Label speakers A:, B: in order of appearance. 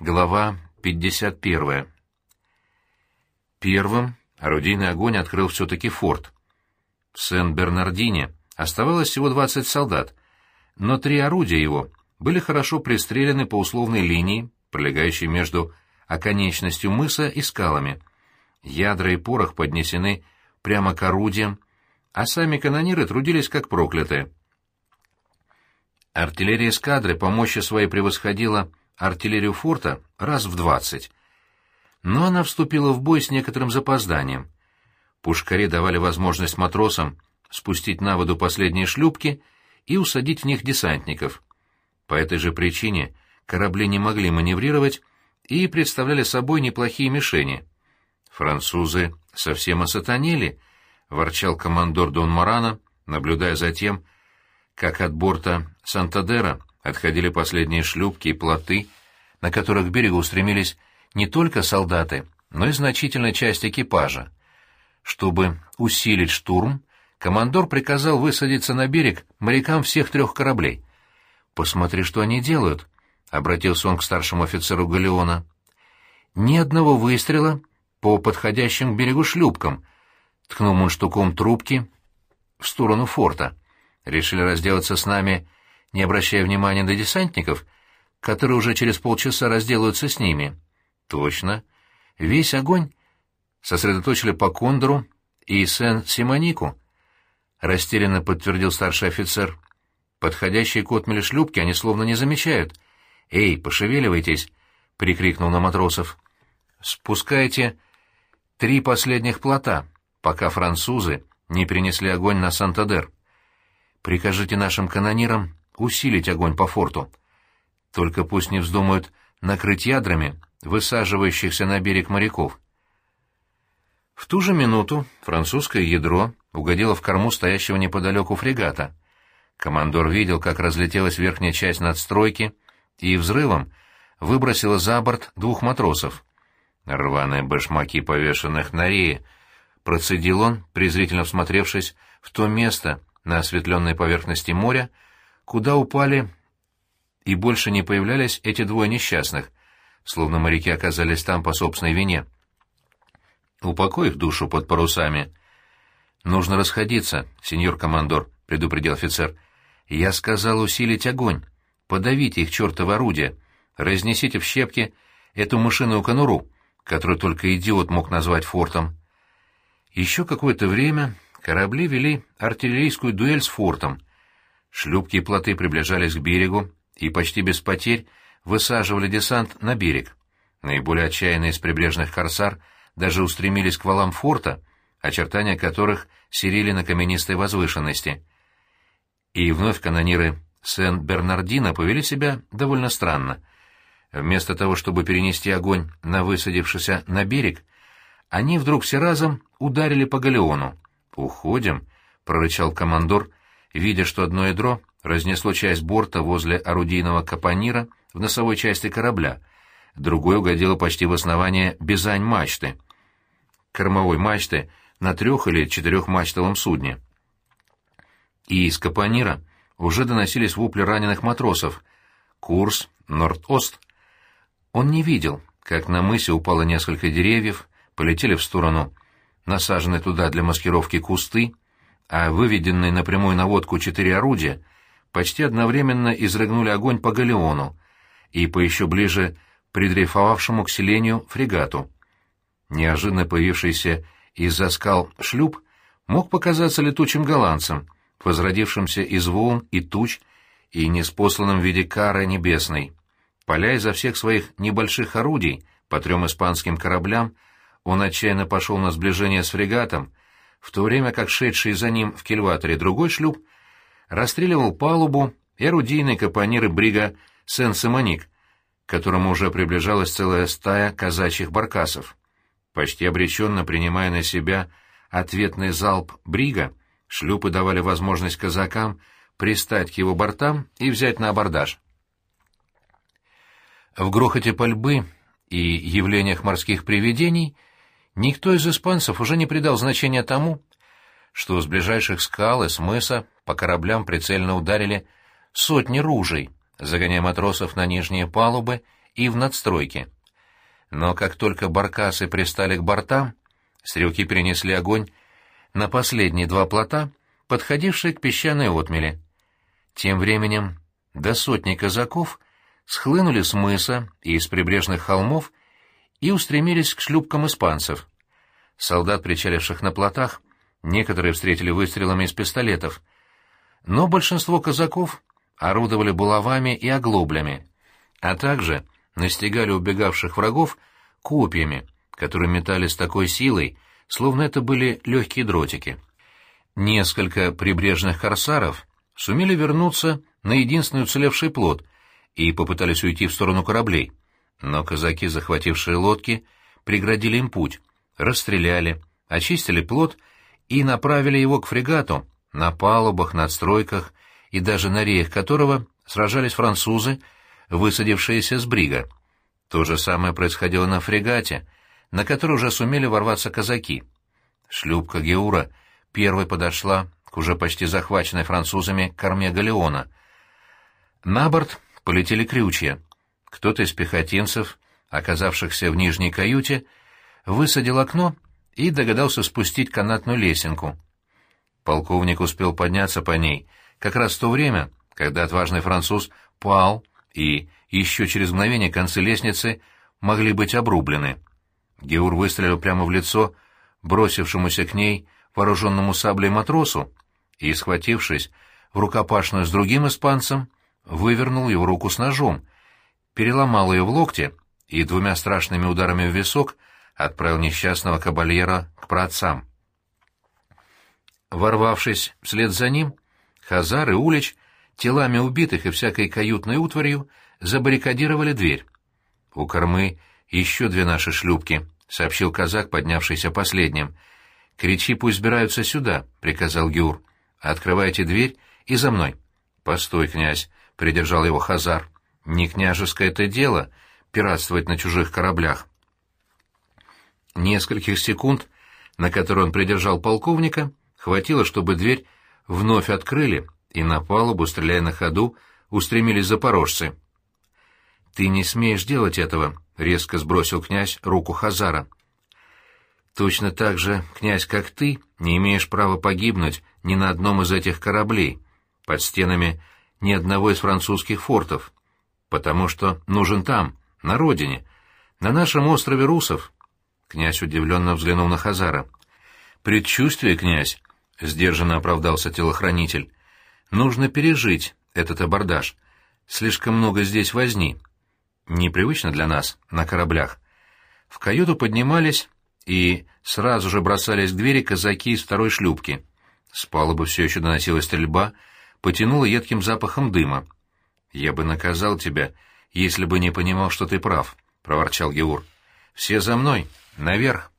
A: Глава 51. Первым орудийный огонь открыл все-таки форт. В Сен-Бернардине оставалось всего 20 солдат, но три орудия его были хорошо пристрелены по условной линии, пролегающей между оконечностью мыса и скалами. Ядра и порох поднесены прямо к орудиям, а сами канониры трудились как проклятые. Артиллерия эскадры по мощи своей превосходила артиллерию форта раз в двадцать. Но она вступила в бой с некоторым запозданием. Пушкари давали возможность матросам спустить на воду последние шлюпки и усадить в них десантников. По этой же причине корабли не могли маневрировать и представляли собой неплохие мишени. «Французы совсем осатанели», — ворчал командор Дон Морано, наблюдая за тем, как от борта Сантадера отходили последние шлюпки и плоты, на которых к берегу устремились не только солдаты, но и значительная часть экипажа. Чтобы усилить штурм, командор приказал высадиться на берег морякам всех трех кораблей. «Посмотри, что они делают», — обратился он к старшему офицеру Галеона. «Ни одного выстрела по подходящим к берегу шлюпкам», — ткнул мунштуком трубки в сторону форта. «Решили разделаться с нами не обращая внимания на десантников, которые уже через полчаса разделаются с ними. Точно. Весь огонь сосредоточили по Кондору и Сен-Симонику, растерянно подтвердил старший офицер. Подходящие к отмели шлюпки они словно не замечают. «Эй, пошевеливайтесь!» — прикрикнул на матросов. «Спускайте три последних плота, пока французы не принесли огонь на Сантадер. Прикажите нашим канонирам усилить огонь по форту. Только пусть не вздумают накрыть ядрами высаживающихся на берег моряков. В ту же минуту французское ядро угодило в корму стоящего неподалеку фрегата. Командор видел, как разлетелась верхняя часть надстройки, и взрывом выбросила за борт двух матросов. Рваные башмаки повешенных на рее, процедил он, презрительно всмотревшись в то место на осветленной поверхности моря, куда упали и больше не появлялись эти двое несчастных, словно моряки оказались там по собственной вине. «Упокой их душу под парусами». «Нужно расходиться, сеньор командор», — предупредил офицер. «Я сказал усилить огонь. Подавите их чертово орудие. Разнесите в щепки эту мышиную конуру, которую только идиот мог назвать фортом». Еще какое-то время корабли вели артиллерийскую дуэль с фортом, Шлюпки и плоты приближались к берегу и почти без потерь высаживали десант на берег. Наиболее отчаянные из прибрежных корсар даже устремились к валам форта, очертания которых серили на каменистой возвышенности. И вновь канониры Сен-Бернардино повели себя довольно странно. Вместо того, чтобы перенести огонь на высадившийся на берег, они вдруг все разом ударили по галеону. «Уходим», — прорычал командор, — видя, что одно ядро разнесло часть борта возле орудийного капонира в носовой части корабля, другое угодило почти в основание бизань мачты, кормовой мачты на трех- или четырехмачтовом судне. И из капонира уже доносились вопли раненых матросов. Курс Норд-Ост. Он не видел, как на мысе упало несколько деревьев, полетели в сторону насаженные туда для маскировки кусты, а выведенные на прямую наводку четыре орудия почти одновременно изрыгнули огонь по галеону и по еще ближе придрейфовавшему к селению фрегату. Неожиданно появившийся из-за скал шлюп мог показаться летучим голландцем, возродившимся из волн и туч и неспосланным в виде кары небесной. Поля изо всех своих небольших орудий по трем испанским кораблям, он отчаянно пошел на сближение с фрегатом, в то время как шедший за ним в кильваторе другой шлюп расстреливал палубу и орудийные капониры брига Сен-Самоник, к которому уже приближалась целая стая казачьих баркасов. Почти обреченно принимая на себя ответный залп брига, шлюпы давали возможность казакам пристать к его бортам и взять на абордаж. В грохоте пальбы и явлениях морских привидений — Никто из испанцев уже не придал значения тому, что с ближайших скал и с мыса по кораблям прицельно ударили сотни ружей, загоняя матросов на нижние палубы и в надстройке. Но как только баркасы пристали к бортам, стрелки перенесли огонь на последние два плота, подходившие к песчаной отмели. Тем временем до сотни казаков схлынули с мыса и из прибрежных холмов и устремились к шлюпкам испанцев. Солдат, причаливших на плотах, некоторые встретили выстрелами из пистолетов, но большинство казаков орудовали булавами и оглоблями, а также настигали убегавших врагов копьями, которые метали с такой силой, словно это были легкие дротики. Несколько прибрежных корсаров сумели вернуться на единственный уцелевший плот и попытались уйти в сторону кораблей, но казаки, захватившие лодки, преградили им путь, расстреляли, очистили плот и направили его к фрегату, на палубах, надстройках и даже на реях которого сражались французы, высадившиеся с брига. То же самое происходило на фрегате, на который уже сумели ворваться казаки. Шлюпка Геура первой подошла к уже почти захваченной французами корме галеона. На борт полетели крючья. Кто-то из пехотинцев, оказавшихся в нижней каюте, высадил окно и догадался спустить канатную лесенку. Полковник успел подняться по ней как раз в то время, когда отважный француз пал, и еще через мгновение концы лестницы могли быть обрублены. Геур выстрелил прямо в лицо бросившемуся к ней вооруженному саблей матросу и, схватившись в рукопашную с другим испанцем, вывернул его руку с ножом, переломал ее в локте и двумя страшными ударами в висок отправил несчастного кабальера к праотцам. Ворвавшись вслед за ним, Хазар и Улич телами убитых и всякой каютной утварью забаррикадировали дверь. У кормы еще две наши шлюпки —— сообщил казак, поднявшийся последним. «Кричи, пусть сбираются сюда», — приказал Гюр. «Открывайте дверь и за мной». «Постой, князь», — придержал его Хазар. «Не княжеское это дело — пиратствовать на чужих кораблях». Нескольких секунд, на которые он придержал полковника, хватило, чтобы дверь вновь открыли, и на палубу, стреляя на ходу, устремились запорожцы. «Ты не смеешь делать этого», — резко сбросил князь руку Хазара. «Точно так же, князь, как ты, не имеешь права погибнуть ни на одном из этих кораблей, под стенами ни одного из французских фортов, потому что нужен там, на родине, на нашем острове Русов». Князь удивленно взглянул на Хазара. «Предчувствие, князь», — сдержанно оправдался телохранитель, — «нужно пережить этот абордаж. Слишком много здесь возни» непривычно для нас, на кораблях. В каюту поднимались и сразу же бросались к двери казаки из второй шлюпки. С палубы все еще доносилась стрельба, потянула едким запахом дыма. «Я бы наказал тебя, если бы не понимал, что ты прав», — проворчал Геур. «Все за мной, наверх».